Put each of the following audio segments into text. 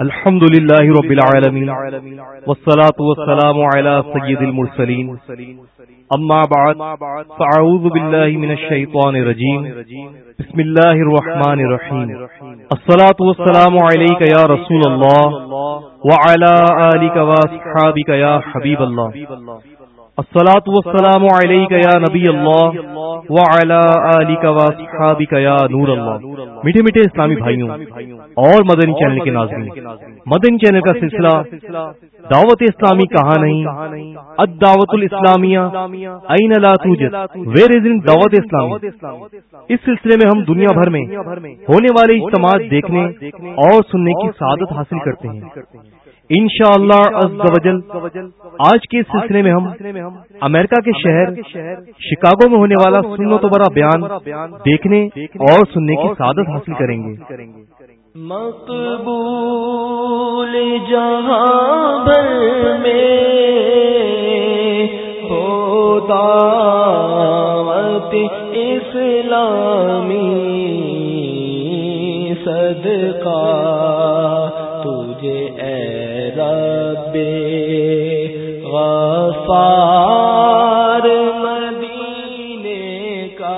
الحمد لله رب العالمين والسلام على سيد المرسلين بعد بالله من الشيطان الرجيم بسم الله الرحمن الرحيم السلات والسلام عليك يا رسول الله وعلى اللہ يا حبيب الله والسلام عليك يا نبي الله اللہ آلك واصحابك يا نور اللہ میٹھے میٹھے اسلامی بھائیوں اور مدنی چینل کے ناظرین مدنی چینل کا سلسلہ دعوت اسلامی کہاں نہیں اد دعوت الاسلامیہ ویر از ان دعوت اسلامی اس سلسلے میں ہم دنیا بھر میں ہونے والے اجتماع دیکھنے اور سننے کی سعادت حاصل کرتے ہیں شاء اللہ آج کے سلسلے میں ہم امریکہ کے شہر شکاگو میں ہونے والا سنو تو بڑا بیان دیکھنے اور سننے کی سعادت حاصل کریں گے مقبول گے متبو مدینے کا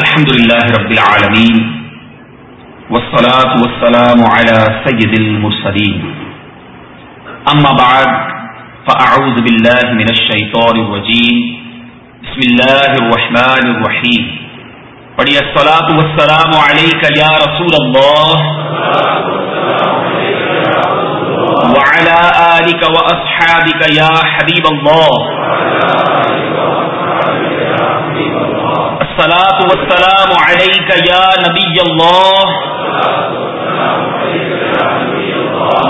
الحمد للہ رب العالمین والصلاة والسلام على سید المرسلین اما بعد فاعوذ باللہ من الشیطان الرجیم بسم اللہ الرحمن الرحیم پڑھیے السلاط وسلام علی یا رسول اللہ وعلى آلك وأصحابك يا حبيب الله الصلاة والسلام عليك يا نبي الله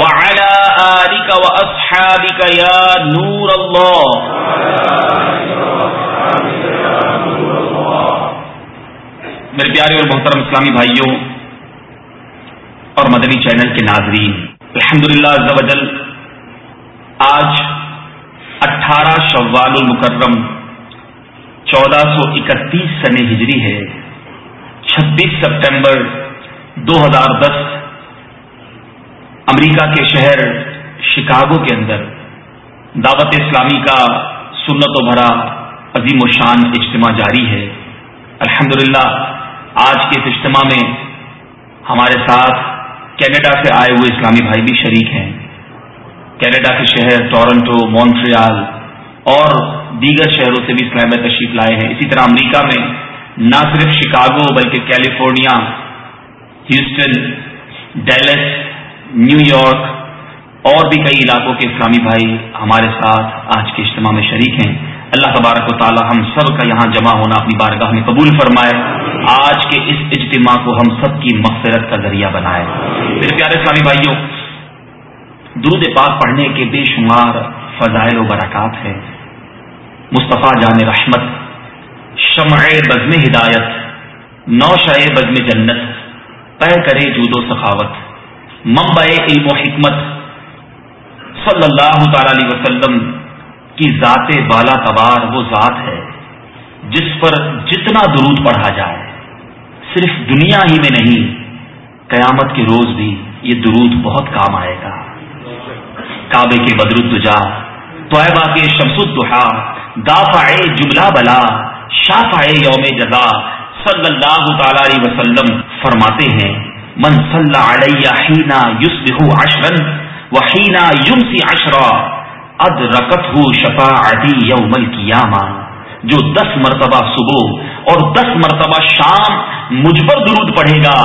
وعلى آلك وأصحابك يا نور الله میرے پیارے اور محترم اسلامی بھائیوں اور مدنی چینل کے ناظرین الحمد للہ زبل آج اٹھارہ شوال المکرم چودہ سو اکتیس سن ہجری ہے چھبیس سپٹمبر دو ہزار دس امریکہ کے شہر شکاگو کے اندر دعوت اسلامی کا سنت و بھرا عظیم و شان اجتماع جاری ہے الحمدللہ آج کے اس اجتماع میں ہمارے ساتھ کینیڈا سے آئے ہوئے اسلامی بھائی بھی شریک ہیں کینیڈا کے شہر ٹورنٹو مونٹریال اور دیگر شہروں سے بھی اسلام بھائی تشریف لائے ہیں اسی طرح امریکہ میں نہ صرف شکاگو بلکہ California Houston Dallas New York اور بھی کئی علاقوں کے اسلامی بھائی ہمارے ساتھ آج کے اجتماع میں شریک ہیں اللہ تبارک و تعالی ہم سب کا یہاں جمع ہونا اپنی بارگاہ میں قبول فرمائے آج کے اس اجتماع کو ہم سب کی مغفرت کا ذریعہ بنائے میرے پیارے اسلامی بھائیوں درود پاک پڑھنے کے بے شمار فضائل و برکات ہیں مصطفیٰ جان رحمت شمع بزم ہدایت نو شعر بزم جنت طے کرے جود و سخاوت ممبئے علم و حکمت صلی اللہ تعالی وسلم ذات بالا تبار وہ ذات ہے جس پر جتنا درود پڑھا جائے صرف دنیا ہی میں نہیں قیامت کے روز بھی یہ درود بہت کام آئے گا کعبے کے بدرالدجا طیبہ تو شمس الدحا دافع جبلا بلا شا یوم جزا صلی اللہ تعالی علیہ وسلم فرماتے ہیں من صلی علیہ وحینا یمسی عشرا ادرکت ہو شپاڈی یوم القیامہ جو دس مرتبہ صبح اور دس مرتبہ شام مجھ پر درود پڑھے گا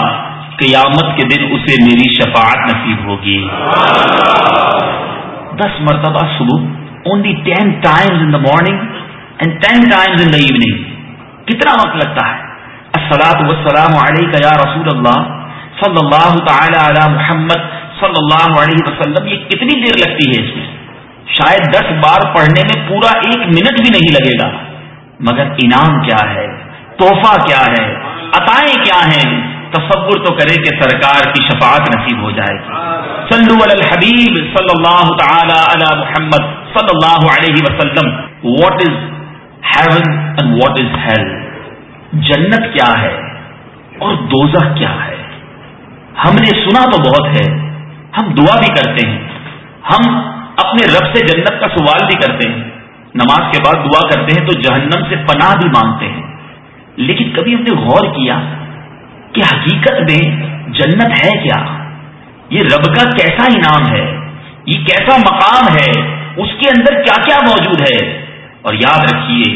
قیامت کے دن اسے میری شفاعت نصیب ہوگی دس مرتبہ صبح only ten times in the morning and ten times in the evening کتنا وقت لگتا ہے یا رسول اللہ صلی اللہ تعالی علی محمد صلی اللہ علیہ وسلم یہ کتنی دیر لگتی ہے اس میں شاید دس بار پڑھنے میں پورا ایک منٹ بھی نہیں لگے گا مگر انعام کیا ہے توحفہ کیا ہے عطائیں کیا ہیں تصور تو کرے کہ سرکار کی شفاعت نصیب ہو جائے گی علی الحبیب صلی اللہ تعالی علی محمد صلی اللہ علیہ وسلم what is heaven and what is hell جنت کیا ہے اور دوزہ کیا ہے ہم نے سنا تو بہت ہے ہم دعا بھی کرتے ہیں ہم اپنے رب سے جنت کا سوال بھی کرتے ہیں نماز کے بعد دعا کرتے ہیں تو جہنم سے پناہ بھی مانگتے ہیں لیکن کبھی ہم نے غور کیا کہ حقیقت میں جنت ہے کیا یہ رب کا کیسا انعام ہے یہ کیسا مقام ہے اس کے اندر کیا کیا موجود ہے اور یاد رکھیے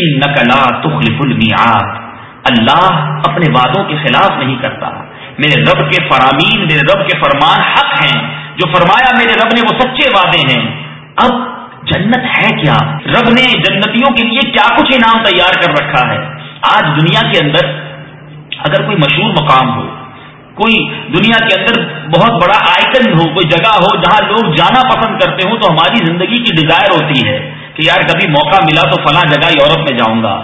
ان نقلا تخلف المیات اللہ اپنے وعدوں کے خلاف نہیں کرتا میرے رب کے فرامین میرے رب کے فرمان حق ہیں جو فرمایا میرے رب نے وہ سچے وعدے ہیں اب جنت ہے کیا رب نے جنتیوں کے لیے کیا کچھ انعام تیار کر رکھا ہے آج دنیا کے اندر اگر کوئی مشہور مقام ہو کوئی دنیا کے اندر بہت بڑا آئکن ہو کوئی جگہ ہو جہاں لوگ جانا پسند کرتے ہوں تو ہماری زندگی کی ڈیزائر ہوتی ہے کہ یار کبھی موقع ملا تو فلاں جگہ یورپ میں جاؤں گا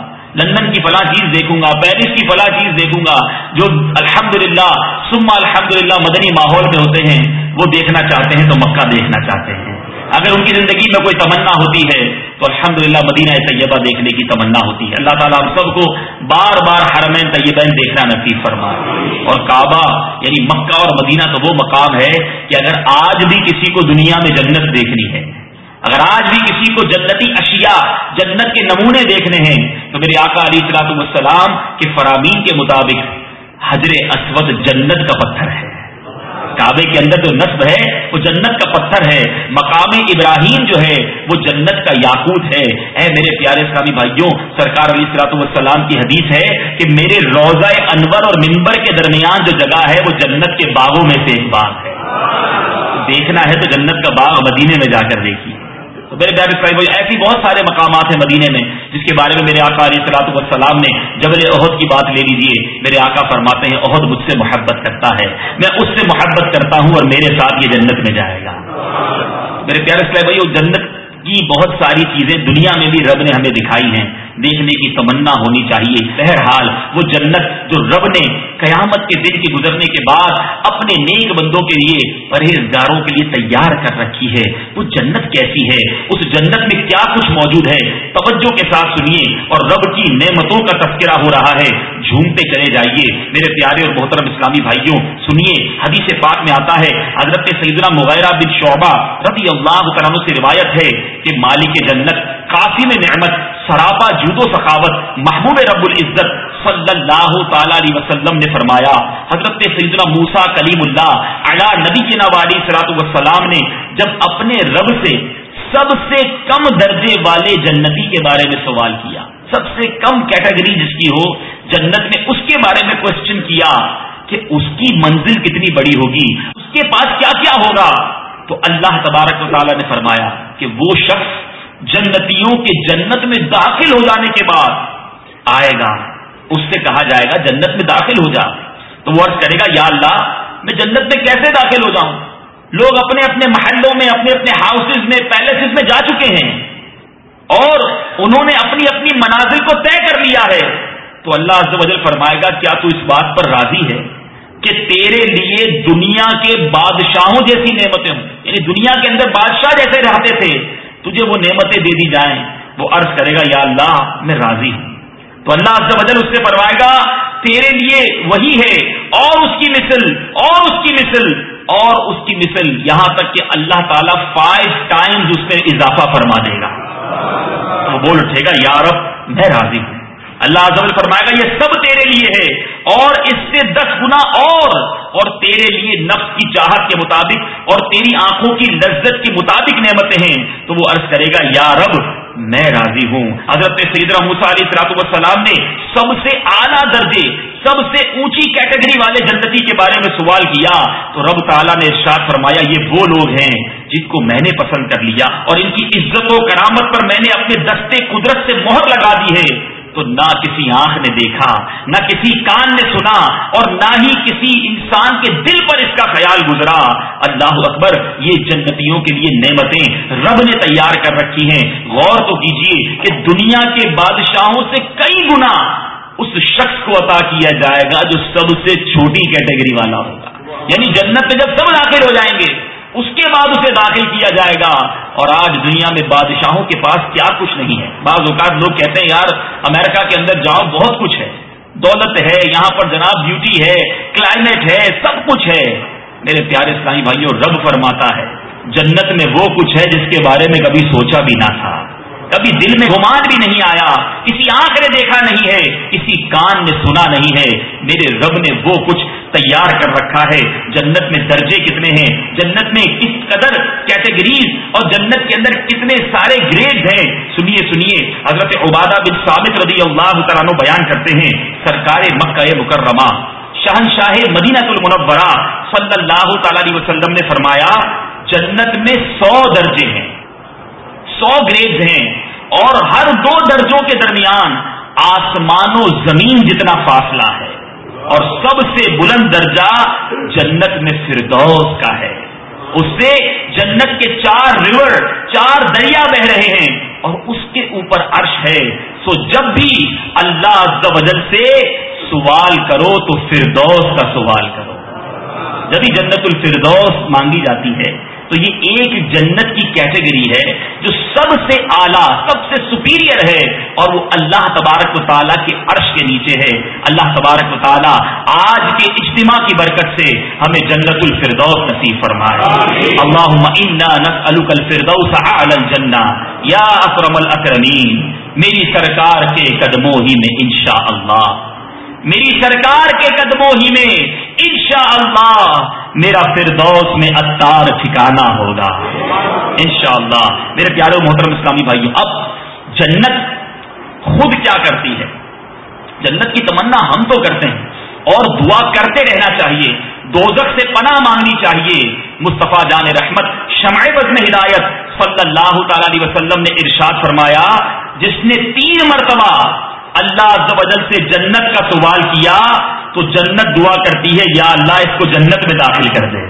لندن کی فلاں چیز دیکھوں گا پیرس کی فلاں چیز دیکھوں گا جو الحمد للہ الحمدللہ الحمد للہ مدنی ماحول میں ہوتے ہیں وہ دیکھنا چاہتے ہیں تو مکہ دیکھنا چاہتے ہیں اگر ان کی زندگی میں کوئی تمنا ہوتی ہے تو الحمد للہ مدینہ طیبہ دیکھنے کی تمنا ہوتی ہے اللہ تعالیٰ ہم سب کو بار بار حرمین طیبین دیکھنا نصیب فرما اور کعبہ یعنی مکہ اور مدینہ تو وہ مقام ہے کہ اگر آج بھی کسی کو دنیا میں جنت دیکھنی ہے اگر آج بھی کسی کو جنتی اشیاء جنت کے نمونے دیکھنے ہیں تو میرے آقا علی اصلاۃ السلام کے فرامین کے مطابق حضر اسود جنت کا پتھر ہے کعبے کے اندر جو نصب ہے وہ جنت کا پتھر ہے مقام ابراہیم جو ہے وہ جنت کا یاقوت ہے اے میرے پیارے اسلامی بھائیوں سرکار علی اصلاۃ السلام کی حدیث ہے کہ میرے روزہ انور اور ممبر کے درمیان جو جگہ ہے وہ جنت کے باغوں میں سے ایک باغ ہے دیکھنا ہے تو جنت کا باغ مدینے میں جا کر دیکھیے میرے اسرائیل بھائی ایسی بہت سارے مقامات ہیں مدینے میں جس کے بارے میں میرے آقا علیہ صلاحت السلام نے جبل عہد کی بات لے لیجیے میرے آقا فرماتے ہیں عہد مجھ سے محبت کرتا ہے میں اس سے محبت کرتا ہوں اور میرے ساتھ یہ جنت میں جائے گا میرے پیارے صاحب جنت کی بہت ساری چیزیں دنیا میں بھی رب نے ہمیں دکھائی ہیں دیکھنے کی تمنا ہونی چاہیے بہرحال وہ جنت جو رب نے قیامت کے دن کے گزرنے کے بعد اپنے نیک بندوں کے لیے پرہیزگاروں کے لیے تیار کر رکھی ہے وہ جنت کیسی ہے اس جنت میں کیا کچھ موجود ہے توجہ کے ساتھ سنیے اور رب کی نعمتوں کا تذکرہ ہو رہا ہے جھومتے چلے جائیے میرے پیارے اور محترم اسلامی بھائیوں سنیے حدیث پاک میں آتا ہے حضرت سیدنا مغیرہ بن شعبہ رضی اللہ کرموں سے روایت ہے کہ مالک جنت کافی میں نعمت سراپا و سخاوت محبوب رب العزت صلی اللہ تعالی علیہ وسلم نے فرمایا حضرت سیدنا موسا کلیم اللہ نبی نوالی وسلام نے جب اپنے رب سے سب سے کم درجے والے جنتی کے بارے میں سوال کیا سب سے کم کیٹیگری جس کی ہو جنت میں اس کے بارے میں کوشچن کیا کہ اس کی منزل کتنی بڑی ہوگی اس کے پاس کیا کیا ہوگا تو اللہ تبارک و نے فرمایا کہ وہ شخص جنتیوں کے جنت میں داخل ہو جانے کے بعد آئے گا اس سے کہا جائے گا جنت میں داخل ہو جا تو وہ عرض کرے گا یا اللہ میں جنت میں کیسے داخل ہو جاؤں لوگ اپنے اپنے محلوں میں اپنے اپنے ہاؤسز میں پیلسز میں جا چکے ہیں اور انہوں نے اپنی اپنی منازل کو طے کر لیا ہے تو اللہ عز و جل فرمائے گا کیا تو اس بات پر راضی ہے کہ تیرے لیے دنیا کے بادشاہوں جیسی نعمتیں ہوں یعنی دنیا کے اندر بادشاہ جیسے رہتے تھے تجھے وہ نعمتیں دے دی جائیں وہ عرض کرے گا یا اللہ میں راضی ہوں تو اللہ جل اس سے پروائے گا تیرے لیے وہی ہے اور اس کی مثل اور اس کی مثل اور اس کی مثل یہاں تک کہ اللہ تعالیٰ فائیو ٹائمز اس میں اضافہ فرما دے گا وہ بول اٹھے گا یا رب میں راضی ہوں اللہ اعظم فرمائے گا یہ سب تیرے لیے ہے اور اس سے دس گنا اور اور تیرے لیے نفس کی چاہت کے مطابق اور تیری آنکھوں کی لذت کے مطابق نعمتیں ہیں تو وہ عرض کرے گا یا رب میں راضی ہوں حضرت سیدنا سیدرم علیہ وسلام نے سب سے اعلیٰ درجے سب سے اونچی کیٹیگری والے جنتی کے بارے میں سوال کیا تو رب تعالیٰ نے ارشاد فرمایا یہ وہ لوگ ہیں جن کو میں نے پسند کر لیا اور ان کی عزت و کرامت پر میں نے اپنے دستے قدرت سے مہر لگا دی ہے تو نہ کسی آنکھ نے دیکھا نہ کسی کان نے سنا اور نہ ہی کسی انسان کے دل پر اس کا خیال گزرا اللہ اکبر یہ جنتیوں کے لیے نعمتیں رب نے تیار کر رکھی ہیں غور تو کیجیے کہ دنیا کے بادشاہوں سے کئی گنا اس شخص کو عطا کیا جائے گا جو سب سے چھوٹی کیٹیگری والا ہوگا یعنی جنت میں جب سب داخل ہو جائیں گے اس کے بعد اسے داخل کیا جائے گا اور آج دنیا میں بادشاہوں کے پاس کیا کچھ نہیں ہے بعض اوقات لوگ کہتے ہیں یار امریکہ کے اندر جاؤ بہت کچھ ہے دولت ہے یہاں پر جناب بیوٹی ہے کلائمیٹ ہے سب کچھ ہے میرے پیارے سائی بھائیوں رب فرماتا ہے جنت میں وہ کچھ ہے جس کے بارے میں کبھی سوچا بھی نہ تھا کبھی دل میں گمان بھی نہیں آیا کسی آنکھ نے دیکھا نہیں ہے کسی کان نے سنا نہیں ہے میرے رب نے وہ کچھ تیار کر رکھا ہے جنت میں درجے کتنے ہیں جنت میں کس قدر کیٹیگریز اور جنت کے اندر کتنے سارے گریڈ ہیں سنیے سنیے حضرت عبادہ بن ثابت رضی اللہ تعالیٰ بیان کرتے ہیں سرکار مکہ مکرمہ شہنشاہ شاہ مدینہ المنورہ صلی اللہ تعالی وسلم نے فرمایا جنت میں سو درجے ہیں سو گریڈز ہیں اور ہر دو درجوں کے درمیان آسمان و زمین جتنا فاصلہ ہے اور سب سے بلند درجہ جنت میں فردوس کا ہے اس سے جنت کے چار ریور چار دریا بہ رہے ہیں اور اس کے اوپر عرش ہے سو جب بھی اللہ جل سے سوال کرو تو فردوس کا سوال کرو جب ہی جنت الفردوس مانگی جاتی ہے تو یہ ایک جنت کی کیٹیگری ہے جو سب سے اعلیٰ سب سے سپیریئر ہے اور وہ اللہ تبارک و تعالیٰ کے عرش کے نیچے ہے اللہ تبارک و تعالیٰ آج کے اجتماع کی برکت سے ہمیں جنت الفردوس نصیب فرمائے اللہ الفردوس اعلی الجنہ جنا یا اکرم الاکرمین میری سرکار کے قدموں ہی میں انشاءاللہ میری سرکار کے قدموں ہی میں انشاءاللہ اللہ میرا فردوس میں اتار ٹھکانا ہوگا انشاءاللہ میرے پیارے محترم اسلامی بھائیوں اب جنت خود کیا کرتی ہے جنت کی تمنا ہم تو کرتے ہیں اور دعا کرتے رہنا چاہیے دوزخ سے پناہ مانگنی چاہیے مصطفیٰ جان رحمت شمع بزم میں ہدایت صلی اللہ تعالی علیہ وسلم نے ارشاد فرمایا جس نے تین مرتبہ اللہ سے جنت کا سوال کیا تو جنت دعا کرتی ہے یا اللہ اس کو جنت میں داخل کر دے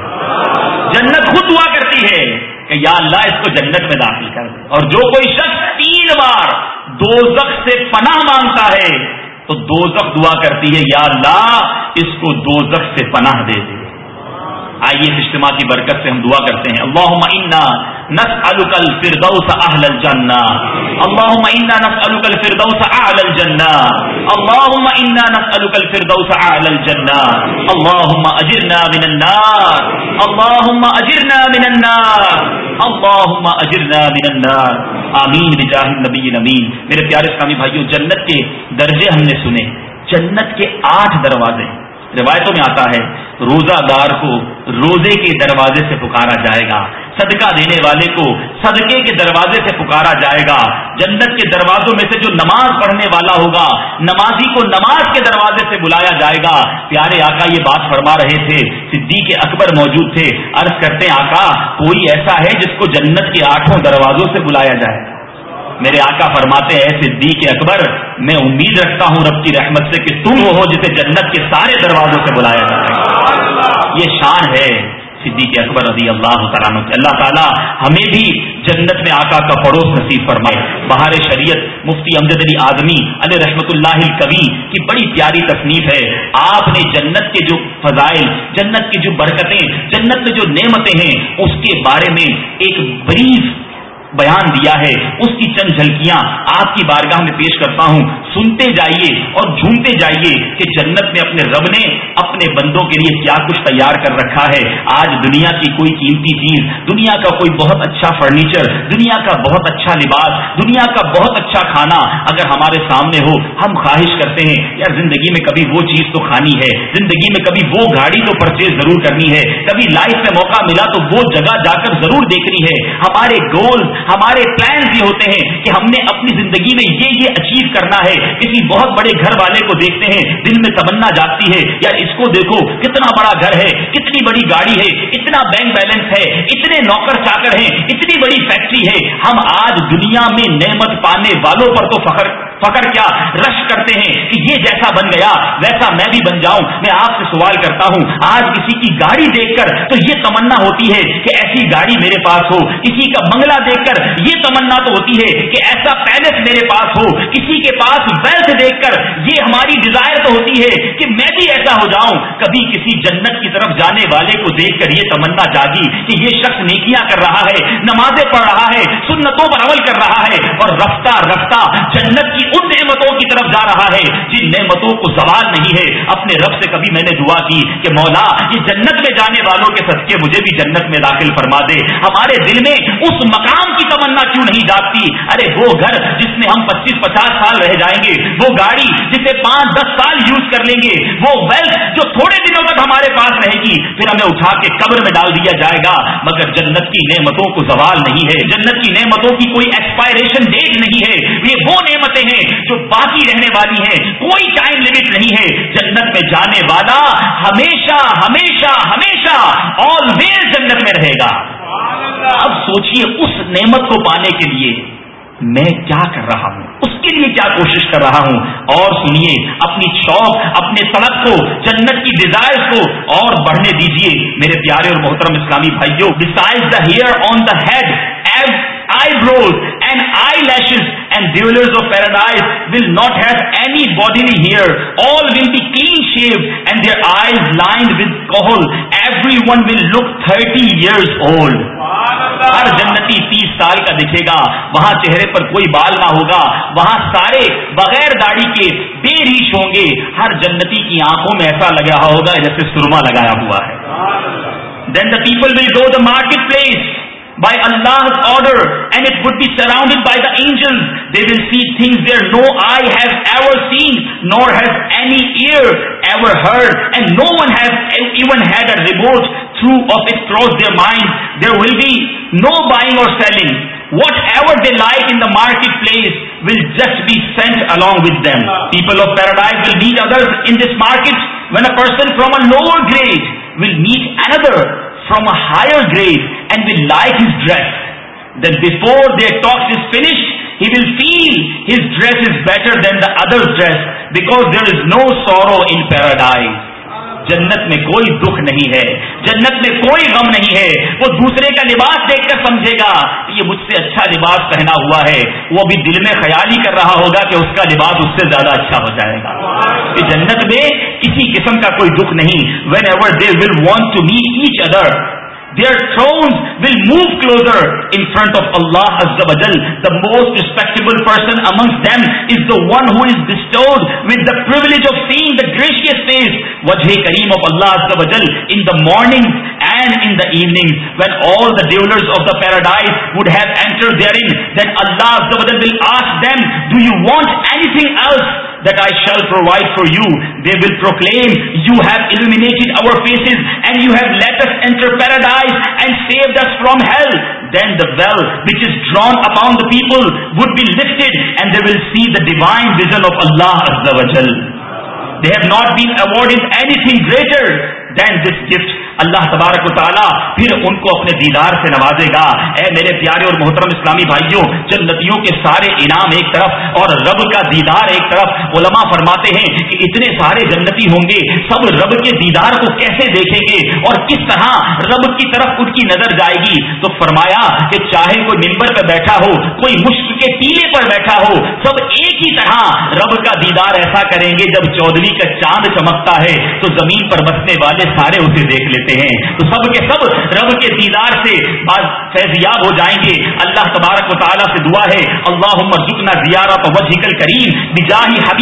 جنت خود دعا کرتی ہے کہ یا اللہ اس کو جنت میں داخل کر دے اور جو کوئی شخص تین بار دو سے پناہ مانگتا ہے تو دو دعا کرتی ہے یا اللہ اس کو دو سے پناہ دے دے آئیے اس اجتماع کی برکت سے ہم دعا کرتے ہیں اللہم انا نسألك الفردوس اہل الجنہ اللہم انا نسألك الفردوس اعلی الجنہ اللہم انا نسألك الفردوس اعلی الجنہ اللہم اجرنا من النار اللہم اجرنا من النار اللہم اجرنا من النار آمین بجاہ النبی نمین میرے پیارے اسلامی بھائیو جنت کے درجے ہم نے سنے جنت کے آٹھ دروازے ہیں روایتوں میں آتا ہے روزہ دار کو روزے کے دروازے سے پکارا جائے گا صدقہ دینے والے کو صدقے کے دروازے سے پکارا جائے گا جنت کے دروازوں میں سے جو نماز پڑھنے والا ہوگا نمازی کو نماز کے دروازے سے بلایا جائے گا پیارے آقا یہ بات فرما رہے تھے صدیق کے اکبر موجود تھے عرض کرتے آقا کوئی ایسا ہے جس کو جنت کے آٹھوں دروازوں سے بلایا جائے گا میرے آقا فرماتے ہیں صدیق کے اکبر میں امید رکھتا ہوں رب کی رحمت سے کہ تم وہ ہو جسے جنت کے سارے دروازوں سے بلایا جاتا ہے یہ شان ہے صدیق اکبر رضی اللہ تعالیٰ اللہ تعالیٰ ہمیں بھی جنت میں آقا کا پڑوس نصیب فرمائے بہار شریعت مفتی امجد علی آدمی علیہ رحمت اللہ کبھی کی بڑی پیاری تصنیف ہے آپ نے جنت کے جو فضائل جنت کی جو برکتیں جنت میں جو نعمتیں ہیں اس کے بارے میں ایک بریف بیان دیا ہے اس کی چند جھلکیاں آپ کی بارگاہ میں پیش کرتا ہوں سنتے جائیے اور جھومتے جائیے کہ جنت میں اپنے رب نے اپنے بندوں کے لیے کیا کچھ تیار کر رکھا ہے آج دنیا کی کوئی قیمتی چیز دنیا کا کوئی بہت اچھا فرنیچر دنیا کا بہت اچھا لباس دنیا کا بہت اچھا کھانا اگر ہمارے سامنے ہو ہم خواہش کرتے ہیں یار زندگی میں کبھی وہ چیز تو کھانی ہے زندگی میں کبھی وہ گاڑی تو پرچیز ضرور کرنی ہے کبھی لائف میں موقع ملا تو وہ جگہ جا کر ضرور دیکھنی ہے ہمارے گول ہمارے پلان یہ ہوتے ہیں کہ ہم نے اپنی زندگی میں یہ یہ اچیو کرنا ہے کسی بہت بڑے گھر والے کو دیکھتے ہیں دل میں تمنا جاتی ہے یا اس کو دیکھو کتنا بڑا گھر ہے کتنی بڑی گاڑی ہے اتنا بینک بیلنس ہے اتنے نوکر چاکر ہیں اتنی بڑی فیکٹری ہے ہم آج دنیا میں نعمت پانے والوں پر تو فخر فخر کیا رش کرتے ہیں کہ یہ جیسا بن گیا ویسا میں بھی بن جاؤں میں آپ سے سوال کرتا ہوں آج کسی کی گاڑی دیکھ کر تو یہ تمنا ہوتی ہے کہ ایسی گاڑی میرے پاس ہو کسی کا بنگلہ دیکھ کر یہ تمنا تو ہوتی ہے کہ ایسا پیلس میرے پاس ہو کسی کے پاس ویلتھ دیکھ کر یہ ہماری ڈیزائر تو ہوتی ہے کہ میں بھی ایسا ہو جاؤں کبھی کسی جنت کی طرف جانے والے کو دیکھ کر یہ تمنا جاگی کہ یہ شخص نیکیاں کر رہا ہے نمازیں پڑھ رہا ہے سنتوں پر عمل کر رہا ہے اور رفتہ رفتہ جنت کی ان نعمتوں کی طرف جا رہا ہے جن نعمتوں کو زوال نہیں ہے اپنے رب سے کبھی میں نے دعا کی کہ مولا یہ جنت میں جانے والوں کے سچ کے مجھے جنت میں داخل فرما دے ہمارے دل میں اس مقام کی تمنا کیوں نہیں جاتی ارے وہ گھر جس میں ہم پچیس پچاس سال رہ جائیں گے وہ گاڑی جسے پانچ دس سال یوز کر لیں گے وہ ویلتھ جو تھوڑے دنوں تک ہمارے پاس رہے گی پھر ہمیں اٹھا کے قبر میں ڈال دیا جائے گا مگر جنت کی نعمتوں کو زوال نہیں ہے جنت کی نعمتوں کی کوئی ایکسپائریشن ڈیٹ نہیں ہے یہ وہ نعمتیں ہیں جو باقی رہنے والی ہے کوئی ٹائم لمٹ نہیں ہے جنت میں جانے والا ہمیشہ ہمیشہ ہمیشہ جنت میں رہے گا اب اس نعمت کو پانے کے لیے میں کیا کر رہا ہوں اس کے لیے کیا کوشش کر رہا ہوں اور سنیے اپنی شوق اپنے سڑک کو جنت کی ڈیزائر کو اور بڑھنے دیجیے میرے پیارے اور محترم اسلامی بھائیوں decides the hair on the head as and and and eyelashes of paradise will will will not have any bodily hair. All be clean shaved their eyes lined with kohol. Everyone look 30 years old. ہر جنتی تیس سال کا دکھے گا وہاں چہرے پر کوئی بال نہ ہوگا وہاں سارے بغیر داڑھی کے بے ریچ ہوں گے ہر جنتی کی آنکھوں میں ایسا لگا ہوگا جیسے سرما لگایا ہوا ہے then the people will go the market place by Allah's order, and it would be surrounded by the angels. They will see things there no eye has ever seen, nor has any ear ever heard, and no one has even had a remote through of it cross their mind. There will be no buying or selling. Whatever they like in the marketplace will just be sent along with them. People of paradise will meet others in this market. When a person from a lower grade will meet another from a higher grade and will like his dress, that before their talk is finished, he will feel his dress is better than the other's dress, because there is no sorrow in paradise. جنت میں کوئی دکھ نہیں ہے جنت میں کوئی غم نہیں ہے وہ دوسرے کا لباس دیکھ کر سمجھے گا یہ مجھ سے اچھا لباس پہنا ہوا ہے وہ ابھی دل میں خیال ہی کر رہا ہوگا کہ اس کا لباس اس سے زیادہ اچھا ہو جائے گا کہ جنت میں کسی قسم کا کوئی دکھ نہیں whenever they will want to meet each other Their thrones will move closer in front of Allah Azza wa Jal. The most respectable person amongst them is the one who is bestowed with the privilege of seeing the gracious face, Wajh-e Kareem of Allah Azza wa Jal, in the mornings and in the evenings, when all the dwellers of the paradise would have entered therein. Then Allah Azza wa Jal will ask them, do you want anything else that I shall provide for you. They will proclaim, you have illuminated our faces and you have let us enter paradise and saved us from hell. Then the veil which is drawn upon the people would be lifted and they will see the divine vision of Allah Azza wa Jal. They have not been awarded anything greater than this gift اللہ تبارک و تعالیٰ پھر ان کو اپنے دیدار سے نوازے گا اے میرے پیارے اور محترم اسلامی بھائیوں جنتیوں کے سارے انعام ایک طرف اور رب کا دیدار ایک طرف علماء فرماتے ہیں کہ اتنے سارے جنتی ہوں گے سب رب کے دیدار کو کیسے دیکھیں گے اور کس طرح رب کی طرف ان کی نظر جائے گی تو فرمایا کہ چاہے کوئی ممبر پہ بیٹھا ہو کوئی مشق کے ٹیلے پر بیٹھا ہو سب ایک ہی طرح رب کا دیدار ایسا کریں گے جب چودھری کا چاند چمکتا ہے تو زمین پر بسنے والے سارے اسے دیکھ لیتے دیتے ہیں تو سب کے سب رب کے دیدار سے ہو جائیں گے اللہ تبارک و تعالیٰ سے دعا ہے اللہ جتنا زیارہ تو رعف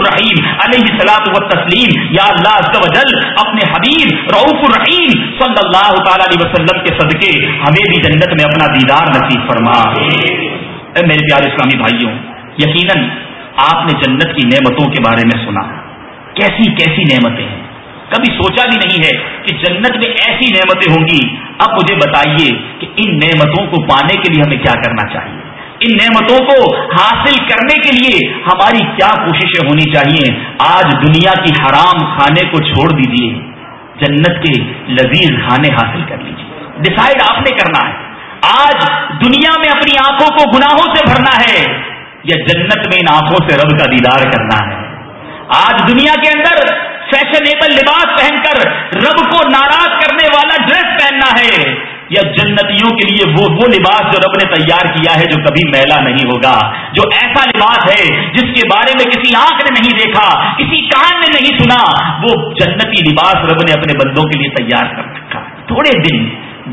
الرحیم علیہ و تسلیم یا اللہ اپنے حبیب رعف الرحیم صلی اللہ تعالی علیہ وسلم کے صدقے ہمیں بھی جنت میں اپنا دیدار نصیب فرما اے میرے پیارے اسلامی بھائیوں یقیناً آپ نے جنت کی نعمتوں کے بارے میں سنا کیسی کیسی نعمتیں ہیں کبھی سوچا بھی نہیں ہے کہ جنت میں ایسی نعمتیں ہوں گی اب مجھے بتائیے کہ ان نعمتوں کو پانے کے لیے ہمیں کیا کرنا چاہیے ان نعمتوں کو حاصل کرنے کے لیے ہماری کیا کوششیں ہونی چاہیے آج دنیا کی حرام کھانے کو چھوڑ دیجیے جنت کے لذیذ کھانے حاصل کر لیجیے ڈسائڈ آپ نے کرنا ہے آج دنیا میں اپنی آنکھوں کو گناہوں سے بھرنا ہے یا جنت میں ان آنکھوں سے رب کا دیدار کرنا ہے آج دنیا کے اندر فیشنیبل لباس پہن کر رب کو ناراض کرنے والا ڈریس پہننا ہے یا جنتیوں کے لیے وہ وہ لباس جو رب نے تیار کیا ہے جو کبھی میلا نہیں ہوگا جو ایسا لباس ہے جس کے بارے میں کسی آنکھ نے نہیں دیکھا کسی کان نے نہیں سنا وہ جنتی لباس رب نے اپنے بندوں کے لیے تیار کر رکھا تھوڑے دن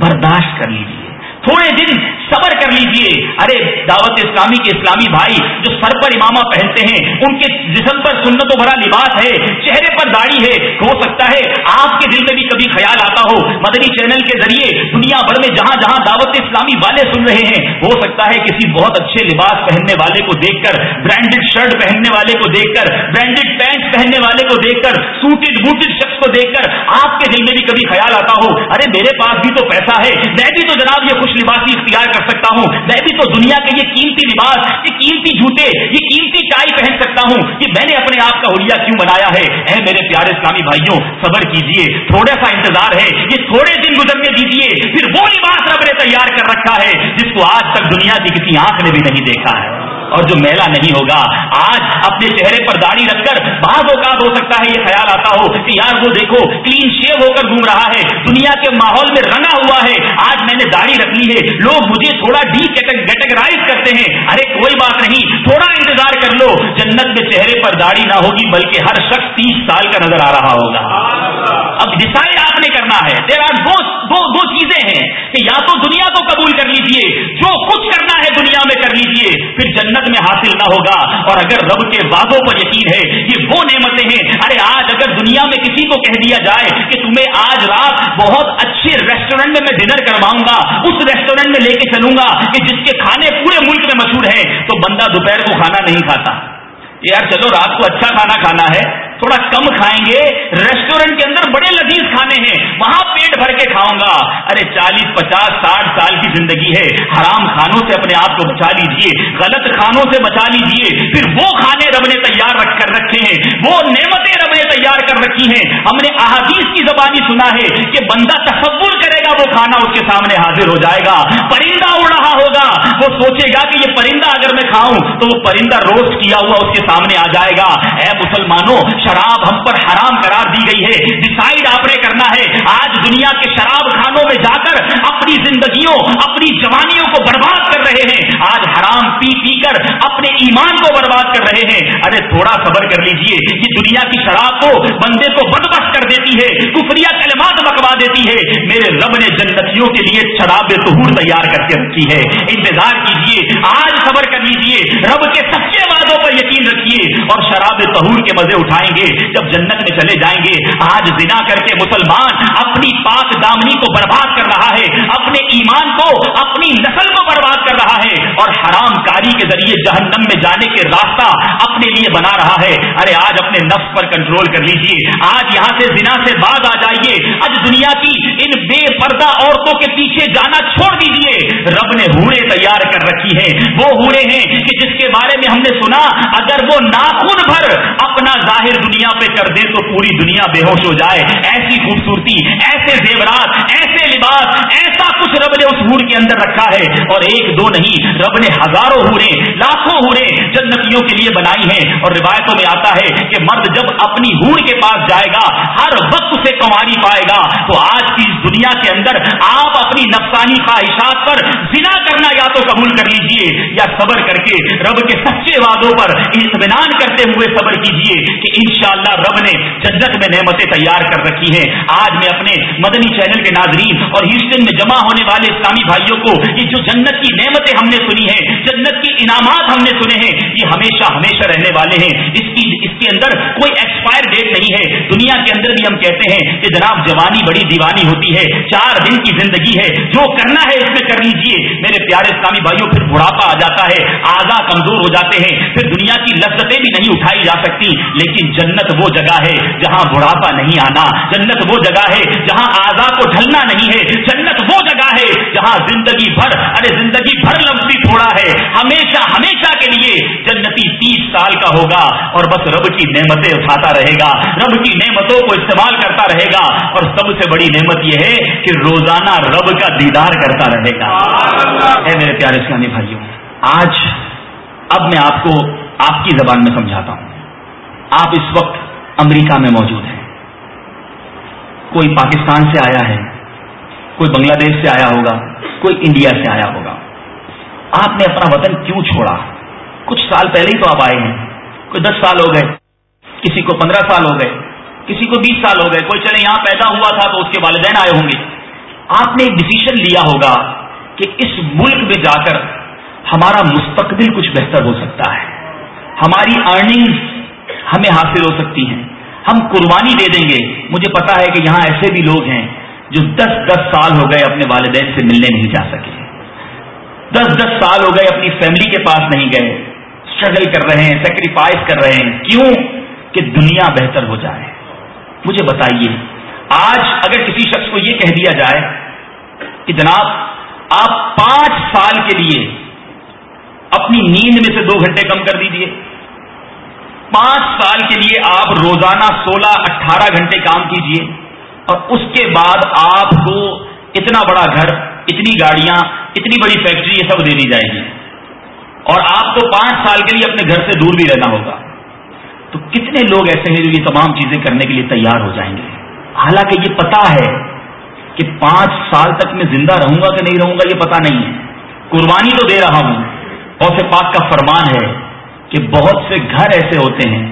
برداشت کر لیجیے تھوڑے دن صبر کر لیجئے ارے دعوت اسلامی کے اسلامی بھائی جو سر پر امامہ پہنتے ہیں ان کے جسم پر سنت و بھرا لباس ہے چہرے پر داڑھی ہے ہو سکتا ہے آپ کے دل میں بھی کبھی خیال آتا ہو مدنی چینل کے ذریعے دنیا بھر میں جہاں جہاں دعوت اسلامی والے سن رہے ہیں ہو سکتا ہے کسی بہت اچھے لباس پہننے والے کو دیکھ کر برانڈیڈ شرٹ پہننے والے کو دیکھ کر برانڈیڈ پینٹ پہننے والے کو دیکھ کر سوٹڈ بوٹڈ شخص کو دیکھ کر آپ کے دل میں بھی کبھی خیال آتا ہو ارے میرے پاس بھی تو پیسہ ہے میں بھی تو جناب یہ خوش لباسی اختیار کر کر سکتا ہوں میں بھی تو دنیا کے یہ قیمتی لباس یہ قیمتی جوتے یہ قیمتی چائے پہن سکتا ہوں یہ میں نے اپنے آپ کا ہولیا کیوں بنایا ہے اے میرے پیارے اسلامی بھائیوں صبر کیجئے تھوڑا سا انتظار ہے یہ تھوڑے دن گزرنے دیجئے پھر وہ لباس رب نے تیار کر رکھا ہے جس کو آج تک دنیا کی کسی آنکھ نے بھی نہیں دیکھا ہے اور جو میلا نہیں ہوگا آج اپنے چہرے پر داڑھی رکھ کر بعض اوقات ہو سکتا ہے یہ خیال آتا ہو کہ یار وہ دیکھو کلین شیو ہو کر گھوم رہا ہے دنیا کے ماحول میں رنگا ہوا ہے آج میں نے داڑھی رکھ لی ہے لوگ مجھے تھوڑا ڈی کیٹگرائز کرتے ہیں ارے کوئی بات نہیں تھوڑا انتظار کر لو جنت میں چہرے پر داڑھی نہ ہوگی بلکہ ہر شخص تیس سال کا نظر آ رہا ہوگا اب ڈسائڈ آپ نے کرنا ہے دیر آر دو, دو, دو چیزیں ہیں کہ یا تو دنیا کو قبول کر لیجیے جو کچھ کرنا ہے دنیا میں کر لیجیے پھر جنت میں حاصل نہ ہوگا اور اگر رب کے وعدوں پر یقین ہے کہ وہ نعمتیں ہیں ارے آج اگر دنیا میں کسی کو کہہ دیا جائے کہ تمہیں آج رات بہت اچھے ریسٹورینٹ میں میں ڈنر کرواؤں گا اس ریسٹورینٹ میں لے کے چلوں گا کہ جس کے کھانے پورے ملک میں مشہور ہیں تو بندہ دوپہر کو کھانا نہیں کھاتا یار چلو رات کو اچھا کھانا کھانا ہے تھوڑا کم کھائیں گے ریسٹورینٹ کے اندر بڑے لذیذ کھانے ہیں وہاں پیٹ بھر کے کھاؤں گا ارے چالیس پچاس ساٹھ سال کی زندگی ہے حرام کھانوں سے اپنے آپ کو بچا لیجیے تیار رکھ کر رکھے ہیں وہ نعمتیں رب نے تیار کر رکھی ہیں ہم نے احادیث کی زبانی سنا ہے کہ بندہ تصور کرے گا وہ کھانا اس کے سامنے حاضر ہو جائے گا پرندہ اڑ رہا ہوگا وہ سوچے گا کہ یہ پرندہ اگر میں کھاؤں تو وہ پرندہ روسٹ کیا ہوا اس کے سامنے آ جائے گا اے مسلمانوں شراب ہم پر حرام قرار دی گئی ہے ڈسائڈ آپ نے کرنا ہے آج دنیا کے شراب خانوں میں جا کر اپنی زندگیوں اپنی جوانیوں کو برباد کر رہے ہیں آج حرام پی پی کر اپنے ایمان کو برباد کر رہے ہیں ارے تھوڑا صبر کر لیجئے یہ دنیا کی شراب کو بندے کو بد کر دیتی ہے کفری کلمات مکوا دیتی ہے میرے رب نے جنتیوں کے لیے شراب تہور تیار کر کے رکھی ہے انتظار کیجیے آج صبر کر لیجیے رب کے اور شراب طہور کے مزے اٹھائیں گے جب جنت میں چلے جائیں گے آج بنا کر کے مسلمان اپنی پاک دامنی کو برباد کر رہا ہے اپنے ایمان کو اپنی نسل کو برباد کر رہا ہے اور حرام کاری کے ذریعے جہنم میں جانے کے راستہ اپنے لیے بنا رہا ہے ارے آج اپنے نفس پر کنٹرول کر لیجیے آج یہاں سے زنا سے بعد آ جائیے آج دنیا کی ان بے پردہ عورتوں کے پیچھے جانا چھوڑ دیجیے رب نے ہوڑے تیار کر رکھی ہیں وہ ہوڑے ہیں کہ جس کے بارے میں ہم نے سنا اگر وہ ناخن بھر اپنا ظاہر دنیا پہ کر دے تو پوری دنیا بے ہوش ہو جائے ایسی خوبصورتی ایسے زیورات ایسے لباس ایسا کچھ رب نے اس ہوڑ کے اندر رکھا ہے اور ایک دو نہیں رب نے ہزاروں ہزاروں لاکھوں جنتیوں کے لیے بنائی ہیں اور روایتوں میں آتا ہے کہ مرد جب اپنی ہور کے پاس جائے گا ہر وقت اسے کماری پائے گا تو آج کی اس دنیا کے اندر آپ اپنی نفسانی خواہشات پر بنا کرنا یا تو قبول کر لیجئے یا صبر کر کے رب کے سچے وعدوں پر اطمینان کرتے ہوئے صبر کیجئے کہ انشاءاللہ رب نے جنت میں نعمتیں تیار کر رکھی ہیں آج میں اپنے مدنی چینل کے ناظرین اور میں جمع ہونے والے اسلامی بھائیوں کو یہ جو جنت کی نعمتیں ہم نے سنی ہیں جنت جنت کے انعامات ہم نے سنے ہیں یہ ہمیشہ ہمیشہ رہنے والے ہیں اس کی اس کے اندر کوئی ایکسپائر ڈیٹ نہیں ہے دنیا کے اندر بھی ہم کہتے ہیں کہ جناب جوانی بڑی دیوانی ہوتی ہے چار دن کی زندگی ہے جو کرنا ہے اس میں کر لیجیے میرے پیارے اسلامی بھائیوں پھر بڑھاپا آ جاتا ہے آزا کمزور ہو جاتے ہیں پھر دنیا کی لذتیں بھی نہیں اٹھائی جا سکتی لیکن جنت وہ جگہ ہے جہاں بڑھاپا نہیں آنا جنت وہ جگہ ہے جہاں آزا کو ڈھلنا نہیں ہے جنت وہ جگہ جہاں زندگی بھر ارے زندگی لفظ بھی تھوڑا ہے ہمیشہ ہمیشہ کے لیے جنتی تیس سال کا ہوگا اور بس رب کی نعمتیں اٹھاتا رہے گا رب کی نعمتوں کو استعمال کرتا رہے گا اور سب سے بڑی نعمت یہ ہے کہ روزانہ رب کا دیدار کرتا رہے گا اے میرے پیارے اسلامی بھائیوں آج اب میں آپ کو آپ کی زبان میں سمجھاتا ہوں آپ اس وقت امریکہ میں موجود ہیں کوئی پاکستان سے آیا ہے کوئی بنگلہ دیش سے آیا ہوگا کوئی انڈیا سے آیا ہوگا آپ نے اپنا وطن کیوں چھوڑا کچھ سال پہلے ہی تو آپ آئے ہیں کوئی دس سال ہو گئے کسی کو پندرہ سال ہو گئے کسی کو بیس سال ہو گئے کوئی چلے یہاں پیدا ہوا تھا تو اس کے والدین آئے ہوں گے آپ نے ایک ڈسیشن لیا ہوگا کہ اس ملک میں جا کر ہمارا مستقبل کچھ بہتر ہو سکتا ہے ہماری ارننگ ہمیں حاصل ہو سکتی ہیں ہم قربانی دے دیں گے مجھے پتا ہے کہ یہاں ایسے بھی لوگ ہیں جو دس دس سال ہو گئے اپنے والدین سے ملنے نہیں جا سکے دس دس سال ہو گئے اپنی فیملی کے پاس نہیں گئے اسٹرگل کر رہے ہیں سیکریفائز کر رہے ہیں کیوں کہ دنیا بہتر ہو جائے مجھے بتائیے آج اگر کسی شخص کو یہ کہہ دیا جائے کہ جناب آپ پانچ سال کے لیے اپنی نیند میں سے دو گھنٹے کم کر دیجیے پانچ سال کے لیے آپ روزانہ سولہ اٹھارہ گھنٹے کام کیجیے اور اس کے بعد آپ کو اتنا بڑا گھر اتنی گاڑیاں اتنی بڑی فیکٹری یہ سب دے دی جائیں گی اور آپ کو پانچ سال کے لیے اپنے گھر سے دور بھی رہنا ہوگا تو کتنے لوگ ایسے ہیں جو یہ تمام چیزیں کرنے کے لیے تیار ہو جائیں گے حالانکہ یہ پتا ہے کہ پانچ سال تک میں زندہ رہوں گا کہ نہیں رہوں گا یہ پتا نہیں ہے قربانی تو دے رہا ہوں اور پاک کا فرمان ہے کہ بہت سے گھر ایسے ہوتے ہیں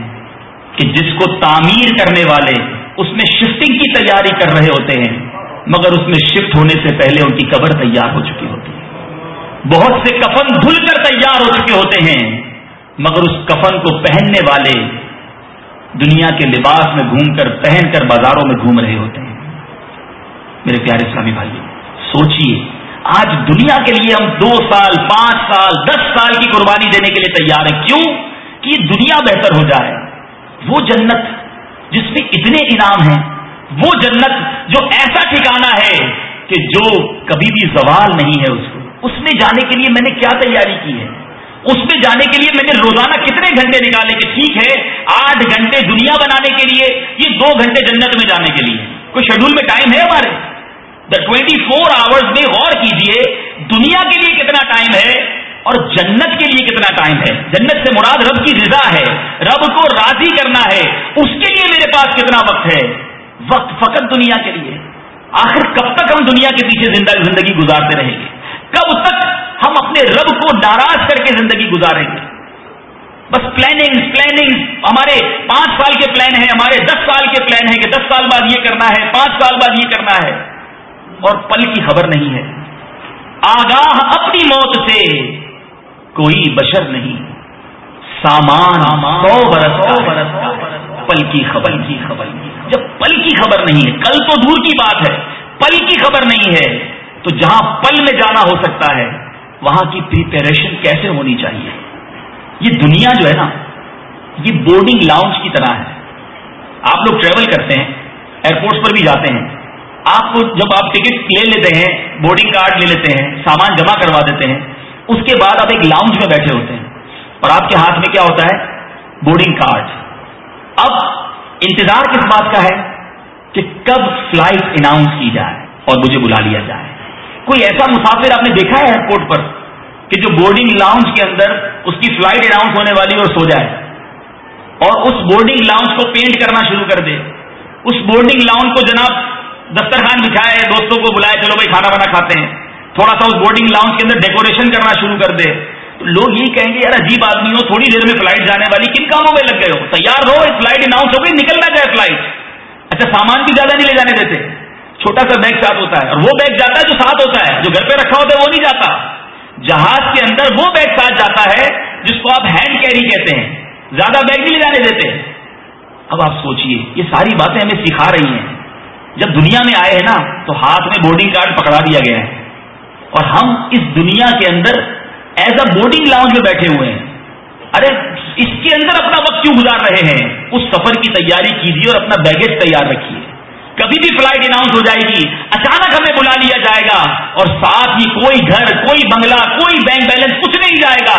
کہ جس کو تعمیر کرنے والے اس میں شفٹنگ کی تیاری کر رہے ہوتے ہیں مگر اس میں شفٹ ہونے سے پہلے ان کی قبر تیار ہو چکی ہوتی ہے بہت سے کفن دھل کر تیار ہو چکے ہوتے ہیں مگر اس کفن کو پہننے والے دنیا کے لباس میں گھوم کر پہن کر بازاروں میں گھوم رہے ہوتے ہیں میرے پیارے سامی بھائی سوچیے آج دنیا کے لیے ہم دو سال پانچ سال دس سال کی قربانی دینے کے لیے تیار ہیں کیوں کہ دنیا بہتر ہو جائے وہ جنت جس میں اتنے انعام ہیں وہ جنت جو ایسا ٹھکانا ہے کہ جو کبھی بھی زوال نہیں ہے اس کو اس میں جانے کے لیے میں نے کیا تیاری کی ہے اس میں جانے کے لیے میں نے روزانہ کتنے گھنٹے نکالے کہ ٹھیک ہے آٹھ گھنٹے دنیا بنانے کے لیے یہ دو گھنٹے جنت میں جانے کے لیے کوئی شیڈول میں ٹائم ہے ہمارے دا ٹوینٹی فور آورس میں غور کیجیے دنیا کے لیے کتنا ٹائم ہے اور جنت کے لیے کتنا ٹائم ہے جنت سے مراد رب کی رضا ہے رب کو راضی کرنا ہے اس کے لیے میرے پاس کتنا وقت ہے وقت فقط دنیا کے لیے آخر کب تک ہم دنیا کے پیچھے زندگی گزارتے رہیں گے کب تک ہم اپنے رب کو ناراض کر کے زندگی گزاریں گے بس پلاننگ پلاننگ ہمارے پانچ سال کے پلان ہیں ہمارے دس سال کے پلان ہیں کہ دس سال بعد یہ کرنا ہے پانچ سال بعد یہ کرنا ہے اور پل کی خبر نہیں ہے آگاہ اپنی موت سے کوئی بشر نہیں سامان سو برس برس کا پل کی خبر کی خبر جب پل کی خبر نہیں ہے کل تو دور کی بات ہے پل کی خبر نہیں ہے تو جہاں پل میں جانا ہو سکتا ہے وہاں کی پریپریشن کیسے ہونی چاہیے یہ دنیا جو ہے نا یہ بورڈنگ لاؤنج کی طرح ہے آپ لوگ ٹریول کرتے ہیں ایئرپورٹس پر بھی جاتے ہیں آپ کو جب آپ ٹکٹ لے لیتے ہیں بورڈنگ کارڈ لے لیتے ہیں سامان جمع کروا دیتے ہیں اس کے بعد آپ ایک لاؤنج میں بیٹھے ہوتے ہیں اور آپ کے ہاتھ میں کیا ہوتا ہے بورڈنگ کارڈ اب انتظار کس بات کا ہے کہ کب فلائٹ اناؤنس کی جائے اور مجھے بلا لیا جائے کوئی ایسا مسافر آپ نے دیکھا ہے ایئرپورٹ پر کہ جو بورڈنگ لاؤنج کے اندر اس کی فلائٹ اناؤنس ہونے والی اور سو جائے اور اس بورڈنگ لاؤنج کو پینٹ کرنا شروع کر دے اس بورڈنگ لاؤنج کو جناب دفتر خان بچھائے دوستوں کو بلائے چلو بھائی کھانا بنا کھاتے ہیں تھوڑا سا اس بورڈنگ لاؤنج کے اندر ڈیکوریشن کرنا شروع کر دے تو لوگ یہ کہیں گے یار عجیب آدمی ہو تھوڑی دیر میں فلائٹ جانے والی کن کاموں میں لگ گئے ہو تیار ہو فلائٹ اناؤنس ہو گئی نکلنا چاہے فلائٹ اچھا سامان بھی زیادہ نہیں لے جانے دیتے چھوٹا سا بیگ ساتھ ہوتا ہے اور وہ بیگ جاتا ہے جو ساتھ ہوتا ہے جو گھر پہ رکھا ہوتا ہے وہ نہیں جاتا جہاز کے اندر وہ بیگ ساتھ جاتا ہے جس کو آپ ہینڈ کیری کہتے ہیں زیادہ بیگ نہیں لے جانے دیتے اب آپ سوچیے یہ ساری باتیں ہمیں سکھا رہی ہیں جب دنیا میں آئے ہیں نا تو ہاتھ میں بورڈنگ کارڈ پکڑا دیا گیا ہے اور ہم اس دنیا کے اندر ایز اے بورڈنگ لاؤنج میں بیٹھے ہوئے ہیں ارے اس کے اندر اپنا وقت کیوں گزار رہے ہیں اس سفر کی تیاری کیجیے اور اپنا بیگیج تیار رکھیے کبھی بھی فلائٹ اناؤنس ہو جائے گی اچانک ہمیں بلا لیا جائے گا اور ساتھ ہی کوئی گھر کوئی بنگلہ کوئی بینک بیلنس کچھ نہیں جائے گا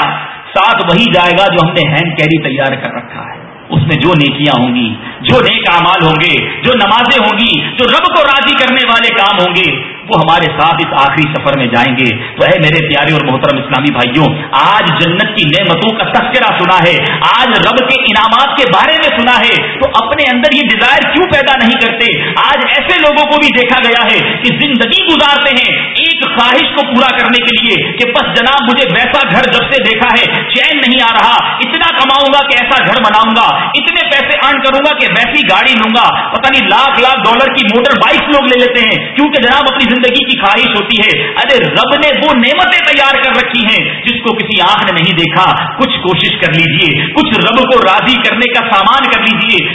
ساتھ وہی جائے گا جو ہم نے ہینڈ کیری تیار کر رکھا ہے اس میں جو نیکیاں ہوں گی جو نیک امال ہوں گے جو نمازیں ہوں گی جو رب کو راضی کرنے والے کام ہوں گے وہ ہمارے ساتھ اس آخری سفر میں جائیں گے تو اے میرے پیارے اور محترم اسلامی بھائیوں آج جنت کی نعمتوں کا تذکرہ سنا ہے آج رب کے انعامات کے بارے میں سنا ہے تو اپنے اندر یہ ڈیزائر کیوں پیدا نہیں کرتے آج ایسے لوگوں کو بھی دیکھا گیا ہے کہ زندگی گزارتے ہیں ایک خواہش کو پورا کرنے کے لیے کہ بس جناب مجھے ویسا گھر جب سے دیکھا ہے چین نہیں آ رہا اتنا کماؤں گا کہ ایسا گھر بناؤں گا اتنے پیسے ارن کروں گا کہ ویسی گاڑی لوں گا پتہ نہیں لاکھ لاکھ ڈالر کی موٹر بائکس لوگ لے لیتے ہیں کیونکہ جناب اپنی زندگی کی خواہش ہوتی ہے ارے رب نے وہ نعمتیں تیار کر رکھی ہیں جس کو کسی آنکھ نے نہیں دیکھا کچھ کوشش کر لیجیے کچھ رب کو راضی کرنے کا سامان کر لیجیے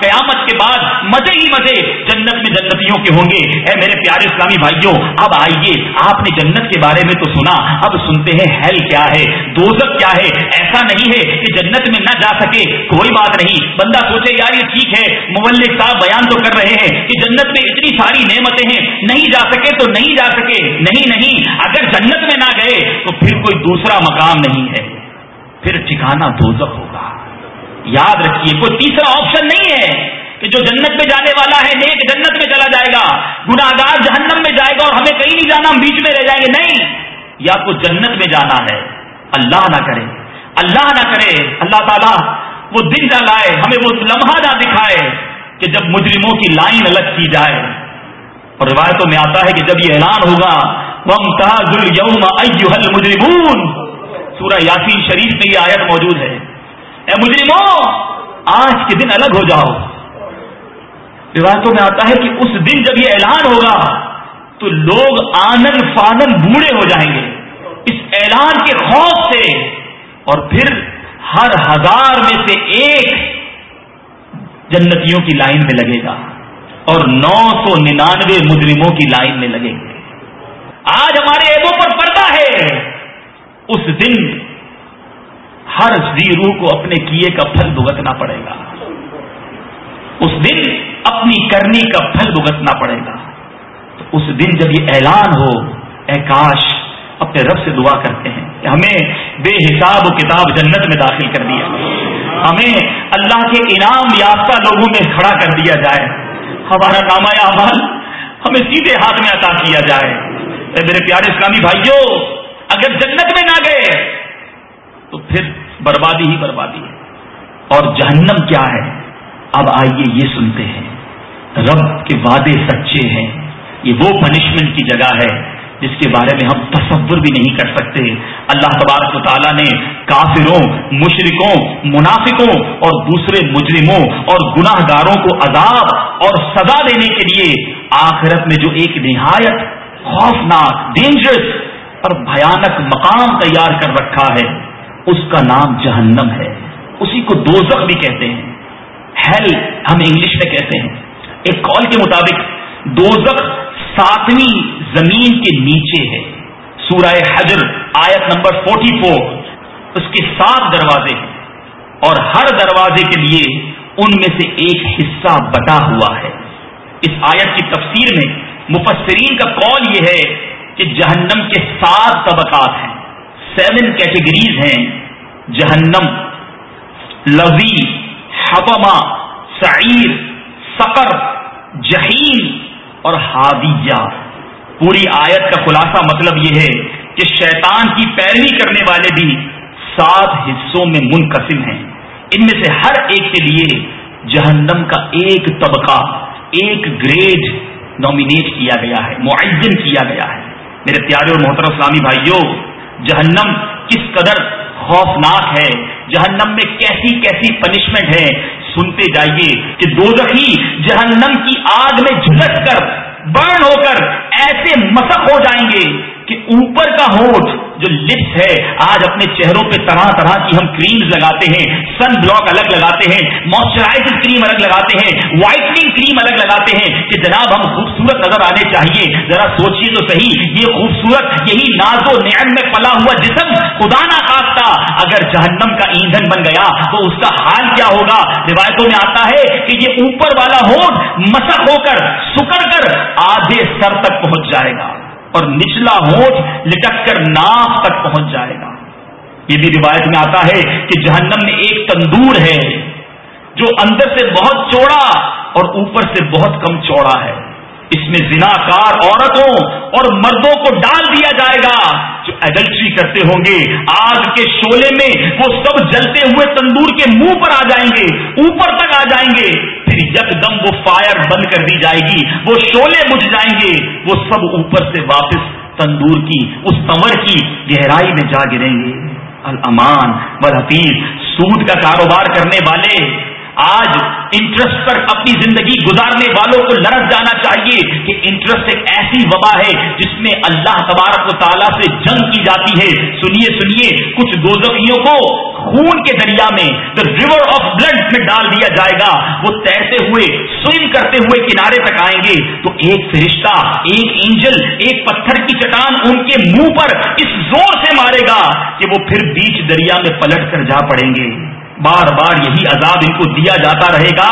قیامت کے بعد مزے ہی مزے جنت میں جنتیوں کے ہوں گے اے میرے پیارے اسلامی بھائیوں اب آئیے آپ نے جنت کے بارے میں تو سنا اب سنتے ہیں ہیل کیا کیا ہے ہے دوزک ایسا نہیں ہے کہ جنت میں نہ جا سکے کوئی بات نہیں بندہ سوچے یار یہ ٹھیک ہے مولک صاحب بیان تو کر رہے ہیں کہ جنت میں اتنی ساری نعمتیں ہیں نہیں جا سکے تو نہیں جا سکے نہیں نہیں اگر جنت میں نہ گئے تو پھر کوئی دوسرا مقام نہیں ہے پھر ٹھکانا دو ہوگا یاد رکھیے کوئی تیسرا آپشن نہیں ہے کہ جو جنت میں جانے والا ہے نیک جنت میں چلا جائے گا گناگار جہنم میں جائے گا اور ہمیں کہیں نہیں جانا ہم بیچ میں رہ جائیں گے نہیں یا کو جنت میں جانا ہے اللہ نہ کرے اللہ نہ کرے اللہ تعالیٰ وہ دن نہ لائے ہمیں وہ لمحہ نہ دکھائے کہ جب مجرموں کی لائن الگ کی جائے اور روایتوں میں آتا ہے کہ جب یہ اعلان ہوگا مجرمون سورہ یاسین شریف میں یہ آیت موجود ہے اے مجرمو آج کے دن الگ ہو جاؤ روایتوں میں آتا ہے کہ اس دن جب یہ اعلان ہوگا تو لوگ آنند فانند بوڑھے ہو جائیں گے اس اعلان کے خوف سے اور پھر ہر ہزار میں سے ایک جنتیوں کی لائن میں لگے گا اور نو سو ننانوے مجرموں کی لائن میں لگیں گے آج ہمارے ایبوں پر پردہ ہے اس دن ہر زیرو کو اپنے کیے کا پھل بھگتنا پڑے گا اس دن اپنی کرنی کا پھل بھگتنا پڑے گا تو اس دن جب یہ اعلان ہو اے کاش اپنے رب سے دعا کرتے ہیں کہ ہمیں بے حساب و کتاب جنت میں داخل کر دیا ہمیں اللہ کے انعام یافتہ لوگوں میں کھڑا کر دیا جائے ہمارا ناما مال ہمیں سیدھے ہاتھ میں عطا کیا جائے اے میرے پیارے اسلامی بھائیوں اگر جنت میں نہ گئے تو پھر بربادی ہی بربادی ہے اور جہنم کیا ہے اب آئیے یہ سنتے ہیں رب کے وعدے سچے ہیں یہ وہ پنشمنٹ کی جگہ ہے جس کے بارے میں ہم تصور بھی نہیں کر سکتے اللہ تبارک و تعالیٰ نے کافروں مشرکوں منافقوں اور دوسرے مجرموں اور گناہ گاروں کو عذاب اور سزا دینے کے لیے آخرت میں جو ایک نہایت خوفناک ڈینجرس اور بھیانک مقام تیار کر رکھا ہے اس کا نام جہنم ہے اسی کو دو بھی کہتے ہیں ہیل ہم انگلش میں کہتے ہیں ایک کال کے مطابق دو ساتویں زمین کے نیچے ہے سورہ حجر آیت نمبر فورٹی فور اس کے سات دروازے ہیں اور ہر دروازے کے لیے ان میں سے ایک حصہ بٹا ہوا ہے اس آیت کی تفسیر میں مفسرین کا قول یہ ہے کہ جہنم کے سات طبقات ہیں سیون کیٹیگریز ہیں جہنم لذیذ سعیر سقر جہین اور ہادیہ پوری آیت کا خلاصہ مطلب یہ ہے کہ شیطان کی پیروی کرنے والے بھی سات حصوں میں منقسم ہیں ان میں سے ہر ایک کے لیے جہنم کا ایک طبقہ ایک گریڈ نامنیٹ کیا گیا ہے معین کیا گیا ہے میرے پیارے اور محترم اسلامی بھائیوں جہنم کس قدر خوفناک ہے جہنم میں کیسی کیسی پنشمنٹ ہے سنتے جائیے کہ دو جہنم کی آگ میں جھلس کر برن ہو کر ایسے مسک ہو جائیں گے کہ اوپر کا ہوٹ جو لپس ہے آج اپنے چہروں پہ طرح طرح کی ہم کریم لگاتے ہیں سن بلاک الگ لگاتے ہیں موسچرائز کریم الگ لگاتے ہیں وائٹنگ کریم الگ لگاتے ہیں کہ جناب ہم خوبصورت نظر آنے چاہیے ذرا سوچیے تو صحیح یہ خوبصورت یہی ناز و نعم میں پلا ہوا جسم خدا نہ آپ اگر جہنم کا ایندھن بن گیا تو اس کا حال کیا ہوگا روایتوں میں آتا ہے کہ یہ اوپر والا ہوٹ مسک ہو کر سکڑ کر آدھے سر تک پہنچ جائے گا اور نچلا ہوٹ لٹک کر ناف تک پہنچ جائے گا یہ بھی روایت میں آتا ہے کہ جہنم میں ایک تندور ہے جو اندر سے بہت چوڑا اور اوپر سے بہت کم چوڑا ہے اس میں عورتوں اور مردوں کو ڈال دیا جائے گا جو ایڈلٹری کرتے ہوں گے آگ کے شولہ میں وہ سب جلتے ہوئے تندور کے منہ پر آ جائیں گے اوپر تک آ جائیں گے پھر دم وہ فائر بند کر دی جائے گی وہ شولہ بج جائیں گے وہ سب اوپر سے واپس تندور کی اس تمر کی گہرائی میں جا گریں گے المان حفیظ سود کا کاروبار کرنے والے آج انٹرسٹ پر اپنی زندگی گزارنے والوں کو لڑک جانا چاہیے کہ انٹرسٹ ایک ایسی وبا ہے جس میں اللہ تبارک و تعالیٰ سے جنگ کی جاتی ہے سنیے سنیے کچھ گوزخیوں کو خون کے دریا میں دا ریور آف بلڈ میں ڈال دیا جائے گا وہ تیرتے ہوئے سوئم کرتے ہوئے کنارے تک آئیں گے تو ایک فرشتہ ایک اینجل ایک پتھر کی چٹان ان کے منہ پر اس زور سے مارے گا کہ وہ پھر بیچ دریا میں پلٹ کر جا پڑیں گے بار بار یہی عذاب ان کو دیا جاتا رہے گا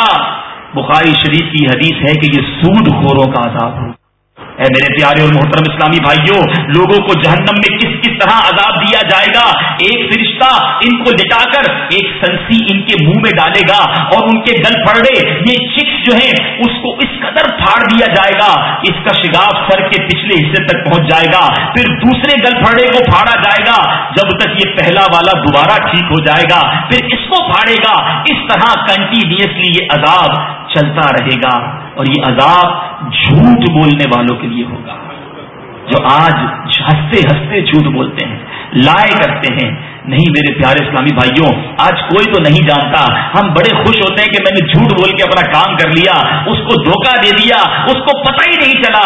بخاری شریف کی حدیث ہے کہ یہ سود خوروں کا عذاب ہوگا اے میرے پیارے اور محترم اسلامی بھائیوں لوگوں کو جہنم میں کس کس طرح عذاب دیا جائے گا ایک فرشتہ ان کو لٹا کر ایک سنسی ان کے منہ میں ڈالے گا اور ان کے گل پڑے یہ چکس جو ہیں اس اس کو قدر پھاڑ دیا جائے گا اس کا شگاف سر کے پچھلے حصے تک پہنچ جائے گا پھر دوسرے گل پڑے کو پھاڑا جائے گا جب تک یہ پہلا والا دوبارہ ٹھیک ہو جائے گا پھر اس کو پھاڑے گا اس طرح کنٹینیوسلی یہ عذاب چلتا رہے گا اور یہ عذاب جھوٹ بولنے والوں کے لیے ہوگا جو آج ہنستے ہنستے جھوٹ بولتے ہیں لائے کرتے ہیں نہیں میرے پیارے اسلامی بھائیوں آج کوئی تو نہیں جانتا ہم بڑے خوش ہوتے ہیں کہ میں نے جھوٹ بول کے اپنا کام کر لیا اس کو دھوکہ دے دیا اس کو پتہ ہی نہیں چلا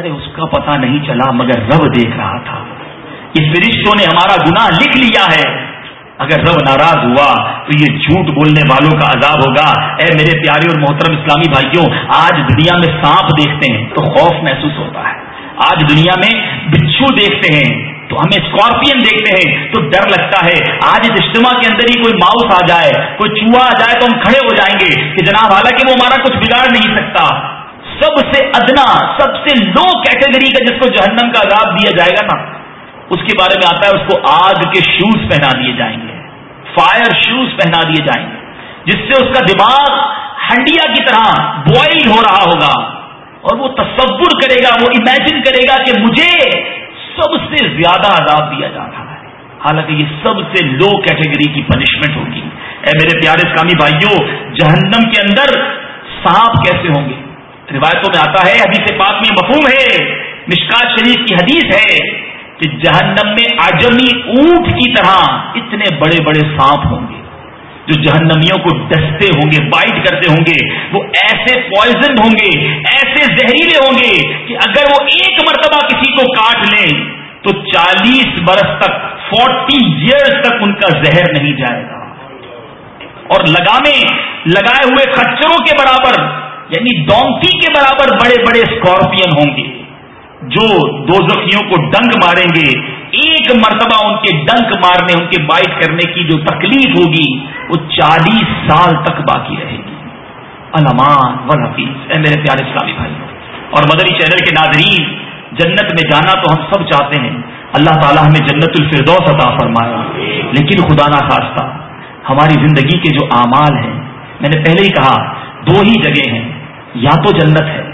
ارے اس کا پتہ نہیں چلا مگر رب دیکھ رہا تھا اس فرشتوں نے ہمارا گناہ لکھ لیا ہے اگر رب ناراض ہوا تو یہ جھوٹ بولنے والوں کا عذاب ہوگا اے میرے پیارے اور محترم اسلامی بھائیوں آج دنیا میں سانپ دیکھتے ہیں تو خوف محسوس ہوتا ہے آج دنیا میں بچھو دیکھتے ہیں تو ہمیں اسکارپین دیکھتے ہیں تو ڈر لگتا ہے آج اس اجتماع کے اندر ہی کوئی ماؤس آ جائے کوئی چوہا آ جائے تو ہم کھڑے ہو جائیں گے کہ جناب حالانکہ وہ ہمارا کچھ بگاڑ نہیں سکتا سب سے ادنا سب سے لو کیٹیگری کا جس کو جہنم کا عذاب دیا جائے گا نا اس کے بارے میں آتا ہے اس کو آگ کے شوز پہنا دیے جائیں گے فائر شوز پہنا دیے جائیں گے جس سے اس کا دماغ ہنڈیا کی طرح بوائل ہو رہا ہوگا اور وہ تصور کرے گا وہ امیجن کرے گا کہ مجھے سب سے زیادہ عذاب دیا جا رہا ہے حالانکہ یہ سب سے لو کیٹیگری کی پنشمنٹ ہوگی اے میرے پیارے اسلامی بھائیوں جہنم کے اندر صاحب کیسے ہوں گے روایتوں میں آتا ہے حدیث پاک میں مفہوم ہے مشکات شریف کی حدیث ہے کہ جہنم میں اجمی اونٹ کی طرح اتنے بڑے بڑے سانپ ہوں گے جو جہنمیوں کو ڈستے ہوں گے بائٹ کرتے ہوں گے وہ ایسے پوائزن ہوں گے ایسے زہریلے ہوں گے کہ اگر وہ ایک مرتبہ کسی کو کاٹ لیں تو چالیس برس تک فورٹی ایئرس تک ان کا زہر نہیں جائے گا اور لگامے لگائے ہوئے خچروں کے برابر یعنی ڈونکی کے برابر بڑے بڑے اسکارپین ہوں گے جو دو زخیوں کو ڈنک ماریں گے ایک مرتبہ ان کے ڈنک مارنے ان کے بائٹ کرنے کی جو تکلیف ہوگی وہ چالیس سال تک باقی رہے گی علمان و حفیظ اے میرے پیارے اسلامی بھائی اور مدری چینل کے ناظرین جنت میں جانا تو ہم سب چاہتے ہیں اللہ تعالیٰ ہمیں جنت الفردوس عطا فرمایا لیکن خدا نہ خاصتا ہماری زندگی کے جو اعمال ہیں میں نے پہلے ہی کہا دو ہی جگہ ہیں یا تو جنت ہے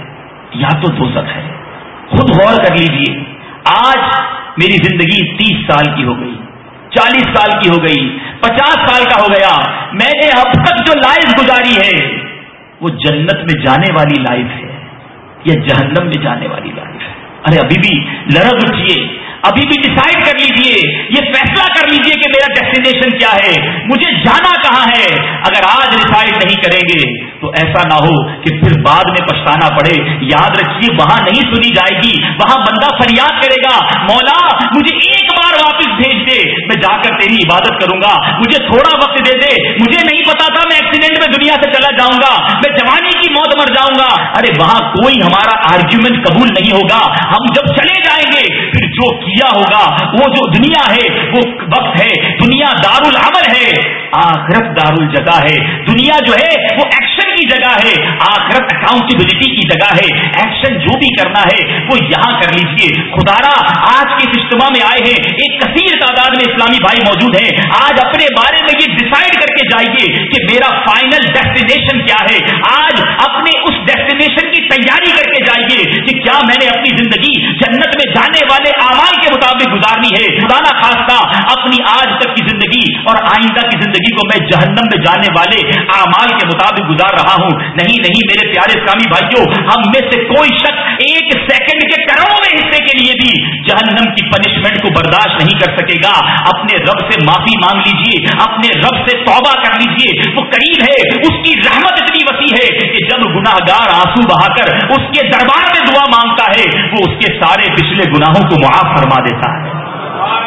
یا تو دوست ہے خود غور کر لیجیے آج میری زندگی تیس سال کی ہو گئی چالیس سال کی ہو گئی پچاس سال کا ہو گیا میں نے اب تک جو لائف گزاری ہے وہ جنت میں جانے والی لائف ہے یا جہنم میں جانے والی لائف ہے ارے ابھی بھی لڑک اٹھیے ابھی بھی ڈسائڈ کر لیجئے یہ فیصلہ کر لیجئے کہ میرا ڈیسٹینیشن کیا ہے مجھے جانا کہاں ہے اگر آج ڈسائڈ نہیں کریں گے تو ایسا نہ ہو کہ پھر بعد میں پچھتانا پڑے یاد رکھیے وہاں نہیں سنی جائے گی وہاں بندہ فریاد کرے گا مولا مجھے ایک بار واپس بھیج دے میں جا کر تیری عبادت کروں گا مجھے تھوڑا وقت دے دے مجھے نہیں پتا تھا میں ایکسیڈنٹ میں دنیا سے چلا جاؤں گا میں جوانی کی موت مر جاؤں گا ارے وہاں کوئی ہمارا آرگیومنٹ قبول نہیں ہوگا ہم جب چلے جائیں گے جو کیا ہوگا وہ جو دنیا ہے وہ وقت ہے دنیا دار العمل ہے آخرت دار جگہ ہے دنیا جو ہے وہ ایکشن کی جگہ ہے آخرت اکاؤنٹیبلٹی کی جگہ ہے ایکشن جو بھی کرنا ہے وہ یہاں کر لیجیے آج کے اجتماع میں آئے ہیں ایک کثیر تعداد میں اسلامی بھائی موجود ہیں آج اپنے بارے میں یہ ڈسائڈ کر کے جائیے کہ میرا فائنل ڈیسٹینیشن کیا ہے آج اپنے اس ڈیسٹینیشن کی تیاری کر کے جائیے کہ کیا میں نے اپنی زندگی جنت میں جانے والے امال کے مطابق گزارنی ہے اپنی آج تک کی زندگی اور آئندہ کی زندگی کو میں جہنم میں جانے والے امال کے مطابق گزار رہا ہوں نہیں نہیں میرے پیارے اسلامی بھائیوں ہم میں سے کوئی شخص ایک سیکنڈ کے میں حصے کے لیے بھی جہنم کی پنشمنٹ کو برداشت نہیں کر سکے گا اپنے رب سے معافی مانگ لیجیے اپنے رب سے توبہ کر لیجیے وہ قریب ہے اس کی رحمت اتنی وسیع ہے کہ جب گناہ گار آنسو بہا کر اس کے دربار میں دعا مانگتا ہے وہ اس کے سارے پچھلے گناہوں کو معاف فرما دیتا ہے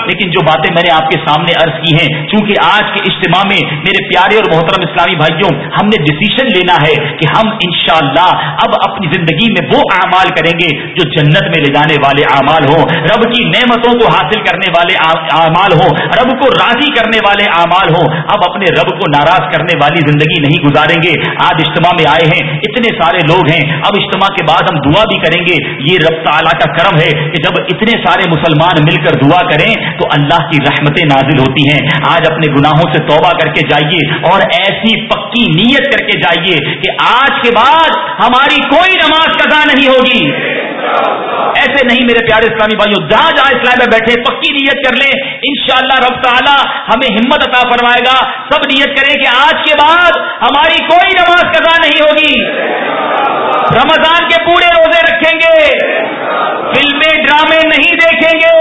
لیکن جو باتیں میں نے آپ کے سامنے عرض کی ہیں چونکہ آج کے اجتماع میں میرے پیارے اور محترم اسلامی بھائیوں ہم نے ڈسیزن لینا ہے کہ ہم انشاءاللہ اب اپنی زندگی میں وہ اعمال کریں گے جو جنت میں لے جانے والے اعمال ہوں رب کی نعمتوں کو حاصل کرنے والے اعمال ہوں رب کو راضی کرنے والے اعمال ہوں اب اپنے رب کو ناراض کرنے والی زندگی نہیں گزاریں گے آج اجتماع میں آئے ہیں اتنے سارے لوگ ہیں اب اجتماع کے بعد ہم دعا بھی کریں گے یہ رب تعالیٰ کا کرم ہے کہ جب اتنے سارے مسلمان مل کر دعا کریں تو اللہ کی رحمتیں نازل ہوتی ہیں آج اپنے گناہوں سے توبہ کر کے جائیے اور ایسی پکی نیت کر کے جائیے کہ آج کے بعد ہماری کوئی نماز قضا نہیں ہوگی ایسے نہیں میرے پیارے اسلامی بھائیوں جہاں جا اسلام میں بیٹھے پکی نیت کر لیں انشاءاللہ رب تعالی ہمیں ہمت عطا فرمائے گا سب نیت کریں کہ آج کے بعد ہماری کوئی نماز قضا نہیں ہوگی رمضان کے پورے روزے رکھیں گے فلمیں ڈرامے نہیں دیکھیں گے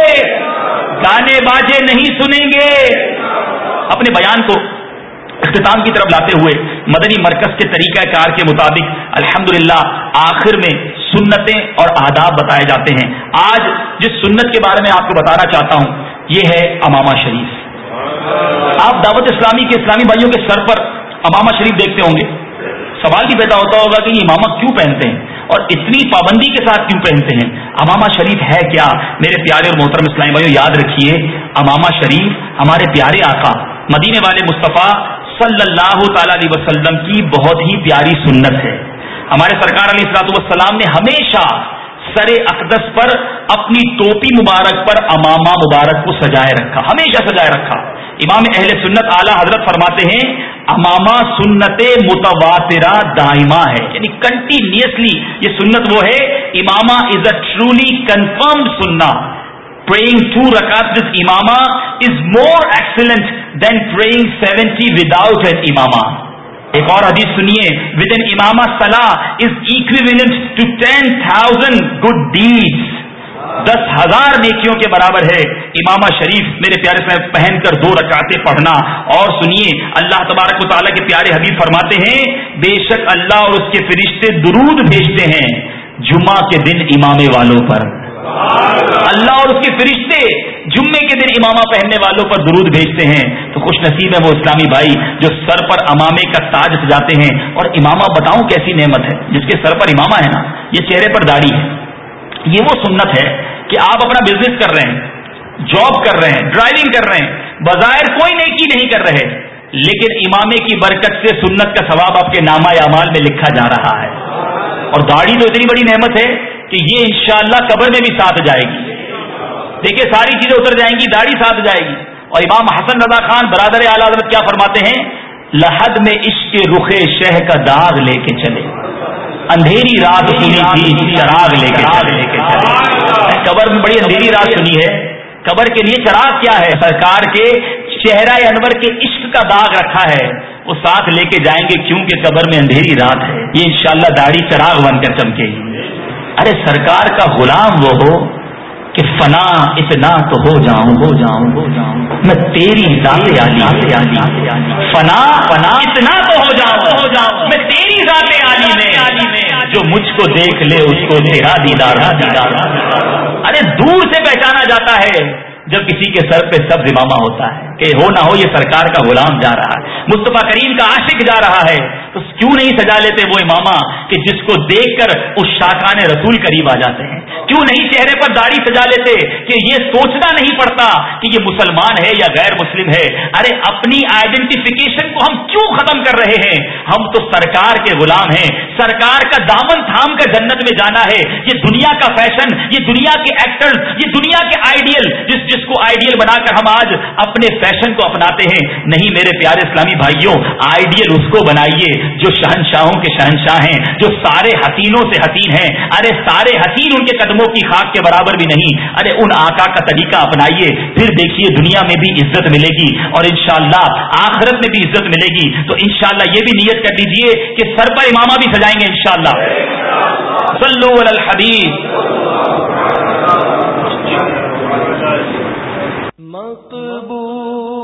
گانے باجے نہیں سنیں گے اپنے بیان کو اختتام کی طرف لاتے ہوئے مدنی مرکز کے طریقہ کار کے مطابق الحمدللہ للہ آخر میں سنتیں اور آداب بتائے جاتے ہیں آج جس سنت کے بارے میں آپ کو بتانا چاہتا ہوں یہ ہے اماما شریف آپ دعوت اسلامی کے اسلامی بھائیوں کے سر پر امامہ شریف دیکھتے ہوں گے سوال بھی پیدا ہوتا ہوگا کہ یہ امامہ کیوں پہنتے ہیں اور اتنی پابندی کے ساتھ کیوں پہنتے ہیں اماما شریف ہے کیا میرے پیارے اور محترم اسلام بھائیوں یاد رکھیے اماما شریف ہمارے پیارے آقا مدینے والے مصطفیٰ صلی اللہ تعالی علیہ وسلم کی بہت ہی پیاری سنت ہے ہمارے سرکار علیہ السلاط والسلام نے ہمیشہ سر اقدس پر اپنی ٹوپی مبارک پر امامہ مبارک کو سجائے رکھا ہمیشہ سجائے رکھا امام اہل سنت اعلی حضرت فرماتے ہیں اماما سنت متواترا دائما ہے یعنی کنٹینیوسلی یہ سنت وہ ہے اماما از اے ٹرولی کنفرم سننا پریئنگ ٹو رکاس with Umama is more excellent than praying seventy without an اماما ایک اور حدیث سنیے ود ان امام صلاح is equivalent to ten thousand good deed دس ہزار نیکیوں کے برابر ہے امامہ شریف میرے پیارے پہن کر دو رکعتیں پڑھنا اور سنیے اللہ تبارک و تعالیٰ کے پیارے حبیب فرماتے ہیں بے شک اللہ اور اس کے فرشتے درود بھیجتے ہیں جمعہ کے دن امام والوں پر اللہ اور اس کے فرشتے جمعے کے دن امامہ پہننے والوں پر درود بھیجتے ہیں تو خوش نصیب ہے وہ اسلامی بھائی جو سر پر امامے کا تاج سجاتے ہیں اور امامہ بتاؤں کیسی نعمت ہے جس کے سر پر امامہ ہے نا یہ چہرے پر داڑھی ہے یہ وہ سنت ہے کہ آپ اپنا بزنس کر رہے ہیں جاب کر رہے ہیں ڈرائیونگ کر رہے ہیں بظاہر کوئی نیکی نہیں کر رہے لیکن امامے کی برکت سے سنت کا ثواب آپ کے نامہ اعمال میں لکھا جا رہا ہے اور داڑھی تو اتنی بڑی نعمت ہے کہ یہ انشاءاللہ قبر میں بھی ساتھ جائے گی دیکھیے ساری چیزیں اتر جائیں گی داڑھی ساتھ جائے گی اور امام حسن رضا خان برادر اعلی حضرت کیا فرماتے ہیں لہد میں عشق رخ شہ کا داغ لے کے چلے اندھیری رات سنی تھی چراغ لے کے چلے قبر میں بڑی اندھیری رات سنی ہے قبر کے لیے چراغ کیا ہے سرکار کے چہرہ انور کے عشق کا داغ رکھا ہے وہ ساتھ لے کے جائیں گے کیونکہ قبر میں اندھیری رات ہے یہ انشاءاللہ شاء داڑھی چراغ بن کر چمکے گی ارے سرکار کا غلام وہ ہو کہ فنا اتنا تو ہو جاؤں ہو جاؤں ہو جاؤں میں تیری ذات زمیں فنا فنا اتنا تو ہو جاؤں ہو جاؤں میں تیری ذات میں جو مجھ کو دیکھ لے اس کو دیدار دیدار ارے دور سے پہچانا جاتا ہے جب کسی کے سر پہ سب اماما ہوتا ہے کہ ہو نہ ہو یہ سرکار کا غلام جا رہا ہے مصطفیٰ کریم کا عاشق جا رہا ہے تو کیوں نہیں سجا لیتے وہ امامہ کہ جس کو دیکھ کر اس شاخان کیوں نہیں چہرے پر داڑھی سجا لیتے کہ یہ سوچنا نہیں پڑتا کہ یہ مسلمان ہے یا غیر مسلم ہے ارے اپنی آئیڈینٹیفیکیشن کو ہم کیوں ختم کر رہے ہیں ہم تو سرکار کے غلام ہیں سرکار کا دامن تھام کر جنت میں جانا ہے یہ دنیا کا فیشن یہ دنیا کے ایکٹر یہ دنیا کے آئیڈیل جس جس کو آئیڈیل بنا کر ہم آج اپنے فیشن کو اپناتے ہیں نہیں میرے پیارے اسلامی بھائیوں آئیڈیل اس کو بنائیے جو شہنشاہوں کے شہنشاہ ہیں جو سارے حسینوں سے حسین ہیں ارے سارے حسین ان کے قدموں کی خاک کے برابر بھی نہیں ارے ان آقا کا طریقہ اپنائیے پھر دیکھیے دنیا میں بھی عزت ملے گی اور انشاءاللہ شاء آخرت میں بھی عزت ملے گی تو انشاءاللہ یہ بھی نیت کر دیجئے کہ سر پر امامہ بھی سجائیں گے ان شاء اللہ الحبیب مقبول